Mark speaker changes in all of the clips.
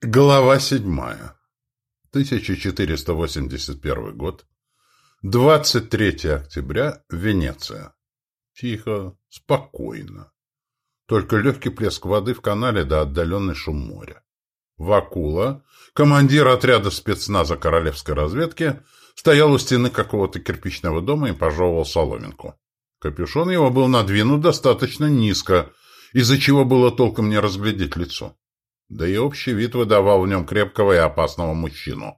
Speaker 1: Глава седьмая. 1481 год. 23 октября. Венеция. Тихо, спокойно. Только легкий плеск воды в канале да отдаленный шум моря. Вакула, командир отряда спецназа королевской разведки, стоял у стены какого-то кирпичного дома и пожевывал соломинку. Капюшон его был надвинут достаточно низко, из-за чего было толком не разглядеть лицо. Да и общий вид выдавал в нем крепкого и опасного мужчину.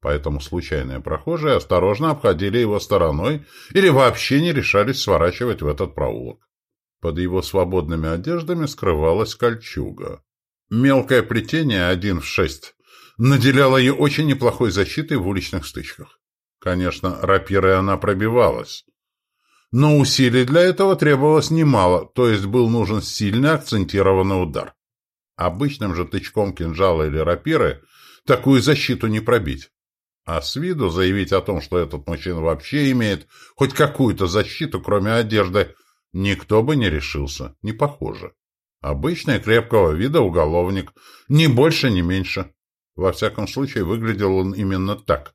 Speaker 1: Поэтому случайные прохожие осторожно обходили его стороной или вообще не решались сворачивать в этот проулок. Под его свободными одеждами скрывалась кольчуга. Мелкое плетение один в шесть наделяло ее очень неплохой защитой в уличных стычках. Конечно, рапирой она пробивалась. Но усилий для этого требовалось немало, то есть был нужен сильный акцентированный удар. Обычным же тычком кинжала или рапиры такую защиту не пробить. А с виду заявить о том, что этот мужчина вообще имеет хоть какую-то защиту, кроме одежды, никто бы не решился, не похоже. Обычный крепкого вида уголовник, ни больше, ни меньше. Во всяком случае, выглядел он именно так,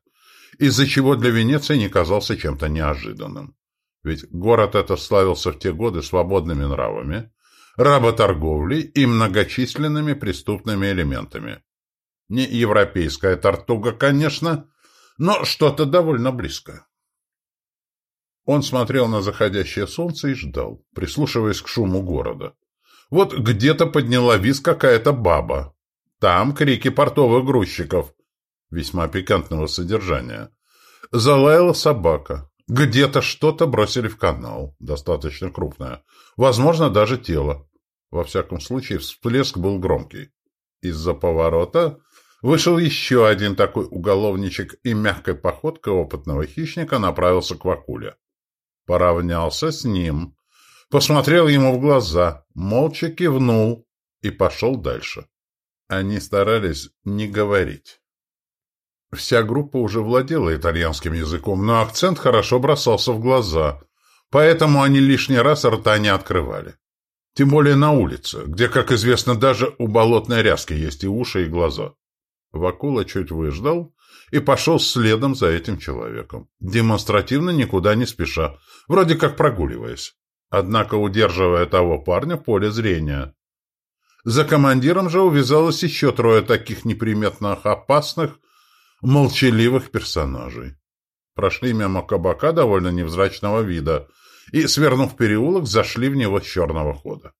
Speaker 1: из-за чего для Венеции не казался чем-то неожиданным. Ведь город этот славился в те годы свободными нравами, работорговлей и многочисленными преступными элементами. Не европейская тортуга, конечно, но что-то довольно близкое. Он смотрел на заходящее солнце и ждал, прислушиваясь к шуму города. Вот где-то подняла виз какая-то баба. Там крики портовых грузчиков, весьма пикантного содержания. Залаяла собака. Где-то что-то бросили в канал, достаточно крупное. Возможно, даже тело. Во всяком случае, всплеск был громкий. Из-за поворота вышел еще один такой уголовничек и мягкой походкой опытного хищника направился к Вакуле. Поравнялся с ним, посмотрел ему в глаза, молча кивнул и пошел дальше. Они старались не говорить. Вся группа уже владела итальянским языком, но акцент хорошо бросался в глаза, поэтому они лишний раз рта не открывали. Тем более на улице, где, как известно, даже у болотной ряски есть и уши, и глаза. Вакула чуть выждал и пошел следом за этим человеком, демонстративно никуда не спеша, вроде как прогуливаясь, однако удерживая того парня поле зрения. За командиром же увязалось еще трое таких неприметно опасных, молчаливых персонажей. Прошли мимо кабака довольно невзрачного вида и, свернув переулок, зашли в него с черного хода.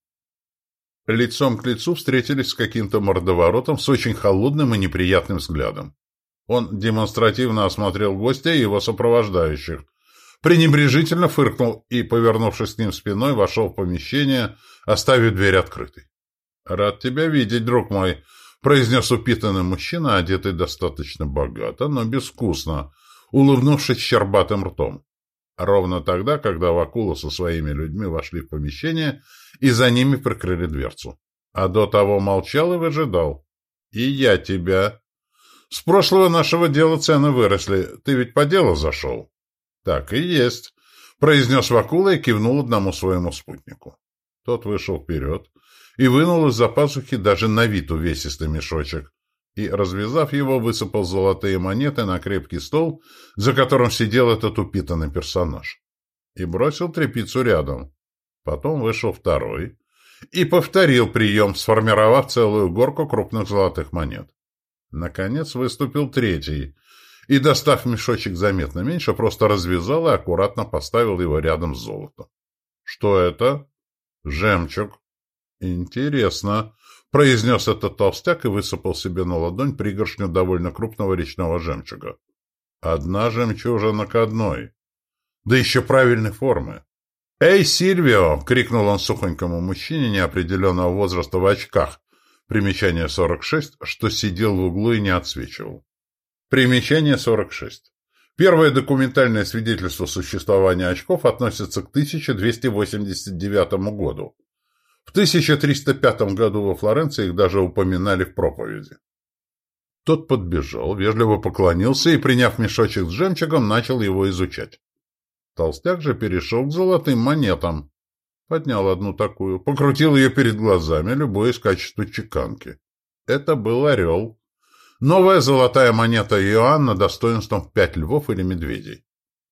Speaker 1: Лицом к лицу встретились с каким-то мордоворотом с очень холодным и неприятным взглядом. Он демонстративно осмотрел гостя и его сопровождающих, пренебрежительно фыркнул и, повернувшись к ним спиной, вошел в помещение, оставив дверь открытой. «Рад тебя видеть, друг мой», произнес упитанный мужчина, одетый достаточно богато, но безвкусно, улыбнувшись щербатым ртом. Ровно тогда, когда Вакула со своими людьми вошли в помещение и за ними прикрыли дверцу. А до того молчал и выжидал. «И я тебя...» «С прошлого нашего дела цены выросли. Ты ведь по делу зашел?» «Так и есть», — произнес Вакула и кивнул одному своему спутнику. Тот вышел вперед, и вынул из-за пазухи даже на вид увесистый мешочек, и, развязав его, высыпал золотые монеты на крепкий стол, за которым сидел этот упитанный персонаж, и бросил тряпицу рядом. Потом вышел второй и повторил прием, сформировав целую горку крупных золотых монет. Наконец выступил третий, и, достав мешочек заметно меньше, просто развязал и аккуратно поставил его рядом с золотом. «Что это?» «Жемчуг», «Интересно», — произнес этот толстяк и высыпал себе на ладонь пригоршню довольно крупного речного жемчуга. «Одна жемчужина к одной. Да еще правильной формы». «Эй, Сильвио!» — крикнул он сухонькому мужчине неопределенного возраста в очках. Примечание 46, что сидел в углу и не отсвечивал. Примечание 46. Первое документальное свидетельство существования очков относится к 1289 году. В 1305 году во Флоренции их даже упоминали в проповеди. Тот подбежал, вежливо поклонился и, приняв мешочек с жемчугом, начал его изучать. Толстяк же перешел к золотым монетам. Поднял одну такую, покрутил ее перед глазами, любуясь качеству чеканки. Это был орел, Новая золотая монета Иоанна достоинством в пять львов или медведей.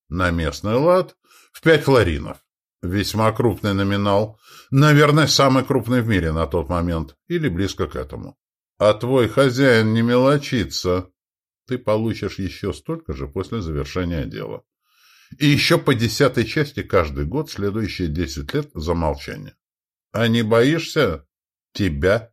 Speaker 1: На местный лад в пять флоринов. Весьма крупный номинал. Наверное, самый крупный в мире на тот момент. Или близко к этому. А твой хозяин не мелочится. Ты получишь еще столько же после завершения дела. И еще по десятой части каждый год, следующие десять лет за молчание. А не боишься? Тебя?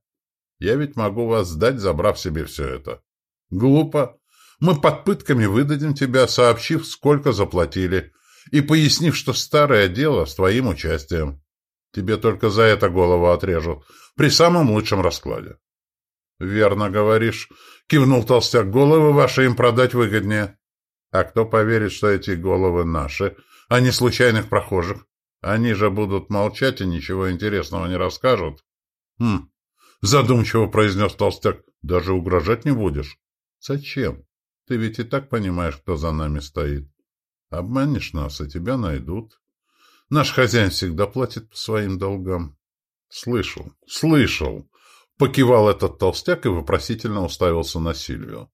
Speaker 1: Я ведь могу вас сдать, забрав себе все это. Глупо. Мы под пытками выдадим тебя, сообщив, сколько заплатили, и пояснив, что старое дело с твоим участием. Тебе только за это голову отрежут, при самом лучшем раскладе. — Верно говоришь, — кивнул толстяк. — Головы ваши им продать выгоднее. А кто поверит, что эти головы наши, а не случайных прохожих? Они же будут молчать и ничего интересного не расскажут. — Хм, — задумчиво произнес толстяк. — Даже угрожать не будешь? — Зачем? Ты ведь и так понимаешь, кто за нами стоит. Обманешь нас, и тебя найдут. Наш хозяин всегда платит по своим долгам. — Слышал, слышал. Покивал этот толстяк и вопросительно уставился на Сильвию.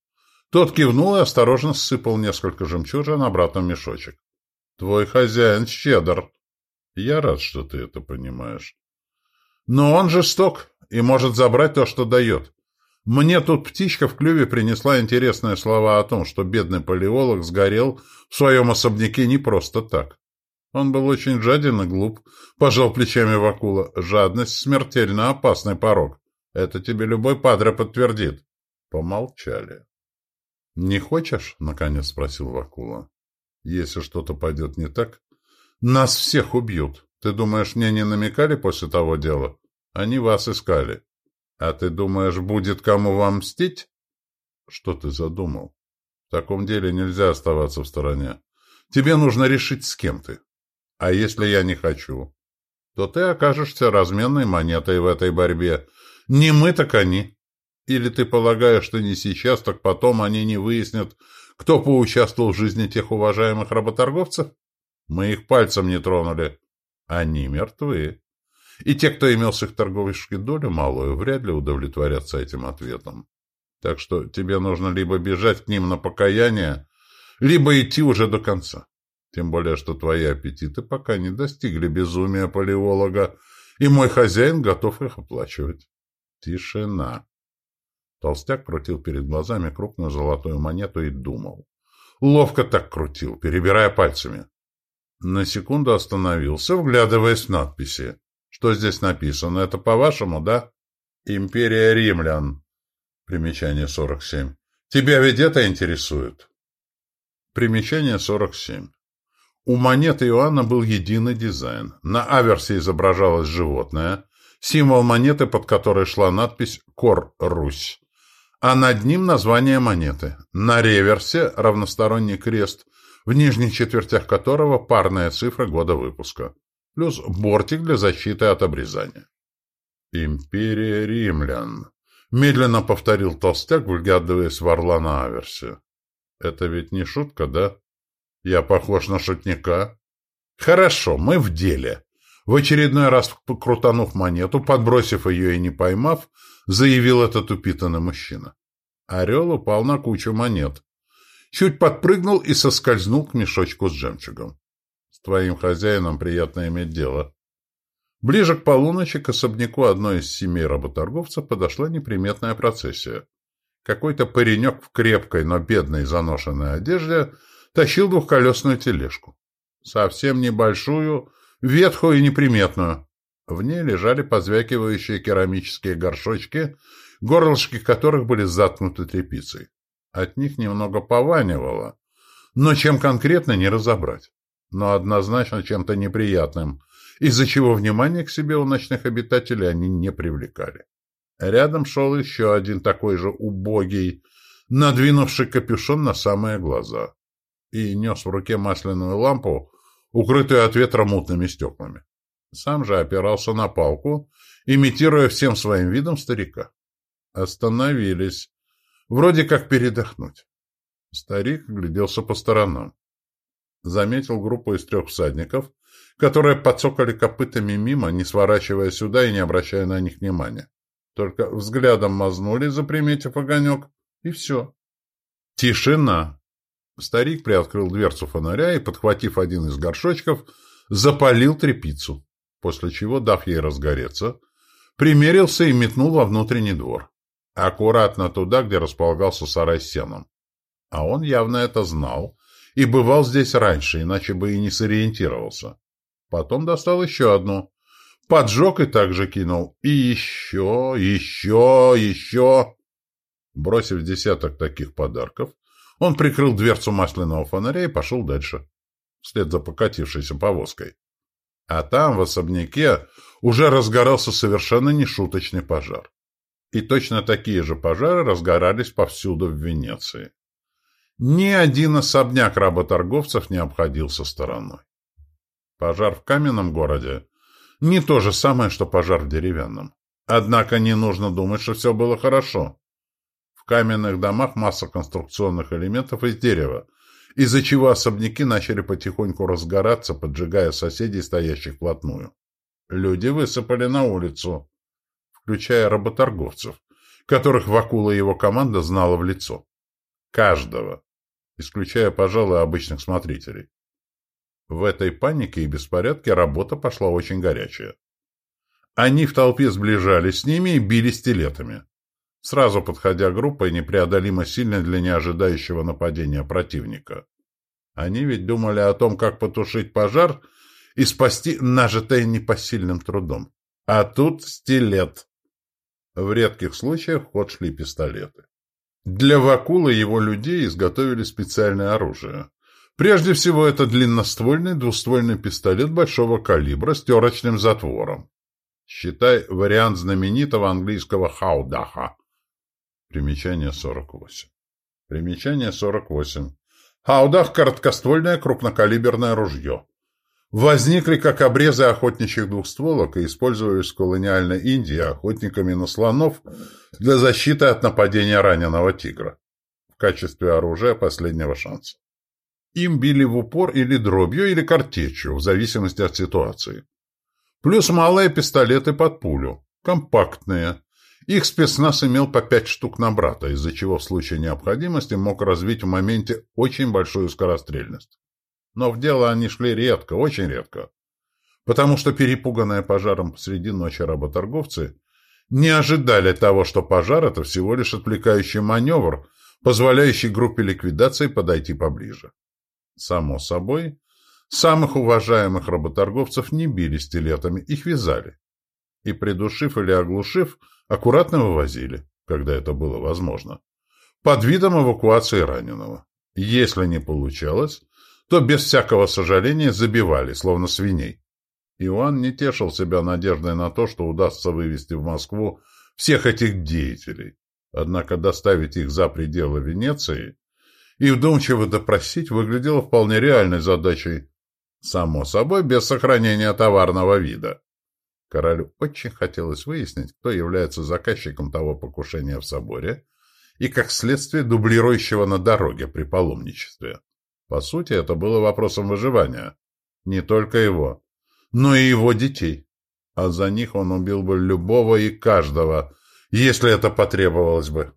Speaker 1: Тот кивнул и осторожно сыпал несколько жемчужин обратно в мешочек. — Твой хозяин щедр. Я рад, что ты это понимаешь. Но он жесток и может забрать то, что дает. Мне тут птичка в клюве принесла интересные слова о том, что бедный палеолог сгорел в своем особняке не просто так. Он был очень жаден и глуп, пожал плечами Вакула. Жадность — смертельно опасный порог. Это тебе любой падре подтвердит. Помолчали. — Не хочешь? — наконец спросил Вакула. — Если что-то пойдет не так, нас всех убьют. Ты думаешь, мне не намекали после того дела? Они вас искали. А ты думаешь, будет кому вам мстить? Что ты задумал? В таком деле нельзя оставаться в стороне. Тебе нужно решить, с кем ты. А если я не хочу, то ты окажешься разменной монетой в этой борьбе. Не мы, так они. Или ты полагаешь, что не сейчас, так потом они не выяснят, кто поучаствовал в жизни тех уважаемых работорговцев? Мы их пальцем не тронули. Они мертвы. И те, кто имел с их торговышки долю малую, вряд ли удовлетворятся этим ответом. Так что тебе нужно либо бежать к ним на покаяние, либо идти уже до конца. Тем более, что твои аппетиты пока не достигли безумия палеолога, и мой хозяин готов их оплачивать. Тишина. Толстяк крутил перед глазами крупную золотую монету и думал. Ловко так крутил, перебирая пальцами. На секунду остановился, вглядываясь в надписи. Что здесь написано? Это по-вашему, да? Империя римлян. Примечание 47. Тебя ведь это интересует? Примечание 47. У монеты Иоанна был единый дизайн. На аверсе изображалось животное, символ монеты, под которой шла надпись «Кор Русь», а над ним название монеты. На реверсе равносторонний крест, в нижних четвертях которого парная цифра года выпуска плюс бортик для защиты от обрезания. «Империя римлян», — медленно повторил толстяк, выглядываясь в орла на аверсе. «Это ведь не шутка, да? Я похож на шутника?» «Хорошо, мы в деле». В очередной раз, крутанув монету, подбросив ее и не поймав, заявил этот упитанный мужчина. Орел упал на кучу монет. Чуть подпрыгнул и соскользнул к мешочку с жемчугом твоим хозяином приятно иметь дело. Ближе к полуночи к особняку одной из семей работорговцев подошла неприметная процессия. Какой-то паренек в крепкой, но бедной заношенной одежде тащил двухколесную тележку. Совсем небольшую, ветхую и неприметную. В ней лежали позвякивающие керамические горшочки, горлышки которых были заткнуты тряпицей. От них немного пованивало, но чем конкретно не разобрать но однозначно чем-то неприятным, из-за чего внимание к себе у ночных обитателей они не привлекали. Рядом шел еще один такой же убогий, надвинувший капюшон на самые глаза, и нес в руке масляную лампу, укрытую от ветра мутными стеклами. Сам же опирался на палку, имитируя всем своим видом старика. Остановились. Вроде как передохнуть. Старик гляделся по сторонам заметил группу из трех всадников, которые подсокали копытами мимо, не сворачивая сюда и не обращая на них внимания. Только взглядом мазнули, заприметив огонек, И все. Тишина. Старик приоткрыл дверцу фонаря и, подхватив один из горшочков, запалил трепицу, после чего, дав ей разгореться, примерился и метнул во внутренний двор. Аккуратно туда, где располагался сарай с сеном. А он явно это знал и бывал здесь раньше, иначе бы и не сориентировался. Потом достал еще одну. Поджег и также кинул. И еще, еще, еще. Бросив десяток таких подарков, он прикрыл дверцу масляного фонаря и пошел дальше, вслед за покатившейся повозкой. А там, в особняке, уже разгорался совершенно нешуточный пожар. И точно такие же пожары разгорались повсюду в Венеции. Ни один особняк работорговцев не обходился стороной. Пожар в каменном городе не то же самое, что пожар в деревянном. Однако не нужно думать, что все было хорошо. В каменных домах масса конструкционных элементов из дерева, из-за чего особняки начали потихоньку разгораться, поджигая соседей, стоящих вплотную. Люди высыпали на улицу, включая работорговцев, которых Вакула и его команда знала в лицо. Каждого, исключая, пожалуй, обычных смотрителей. В этой панике и беспорядке работа пошла очень горячая. Они в толпе сближались с ними и били стилетами сразу подходя группой, непреодолимо сильной для неожидающего нападения противника. Они ведь думали о том, как потушить пожар и спасти нажитое непосильным трудом. А тут стилет. В редких случаях в ход шли пистолеты. Для Вакула и его людей изготовили специальное оружие. Прежде всего, это длинноствольный двуствольный пистолет большого калибра с терочным затвором. Считай вариант знаменитого английского хаудаха, Примечание 48. Примечание 48. Хаудах – короткоствольное крупнокалиберное ружье. Возникли как обрезы охотничьих двухстволок и использовались в колониальной Индии охотниками на слонов для защиты от нападения раненого тигра в качестве оружия последнего шанса. Им били в упор или дробью, или картечью, в зависимости от ситуации. Плюс малые пистолеты под пулю, компактные, их спецназ имел по пять штук на брата, из-за чего в случае необходимости мог развить в моменте очень большую скорострельность. Но в дело они шли редко, очень редко. Потому что перепуганные пожаром посреди ночи работорговцы не ожидали того, что пожар – это всего лишь отвлекающий маневр, позволяющий группе ликвидации подойти поближе. Само собой, самых уважаемых работорговцев не били стилетами, их вязали. И придушив или оглушив – аккуратно вывозили, когда это было возможно, под видом эвакуации раненого. Если не получалось, то без всякого сожаления забивали, словно свиней. Иоанн не тешил себя надеждой на то, что удастся вывести в Москву всех этих деятелей, однако доставить их за пределы Венеции и вдумчиво допросить выглядело вполне реальной задачей, само собой, без сохранения товарного вида. Королю очень хотелось выяснить, кто является заказчиком того покушения в соборе и, как следствие, дублирующего на дороге при паломничестве. По сути, это было вопросом выживания. Не только его, но и его детей. А за них он убил бы любого и каждого, если это потребовалось бы.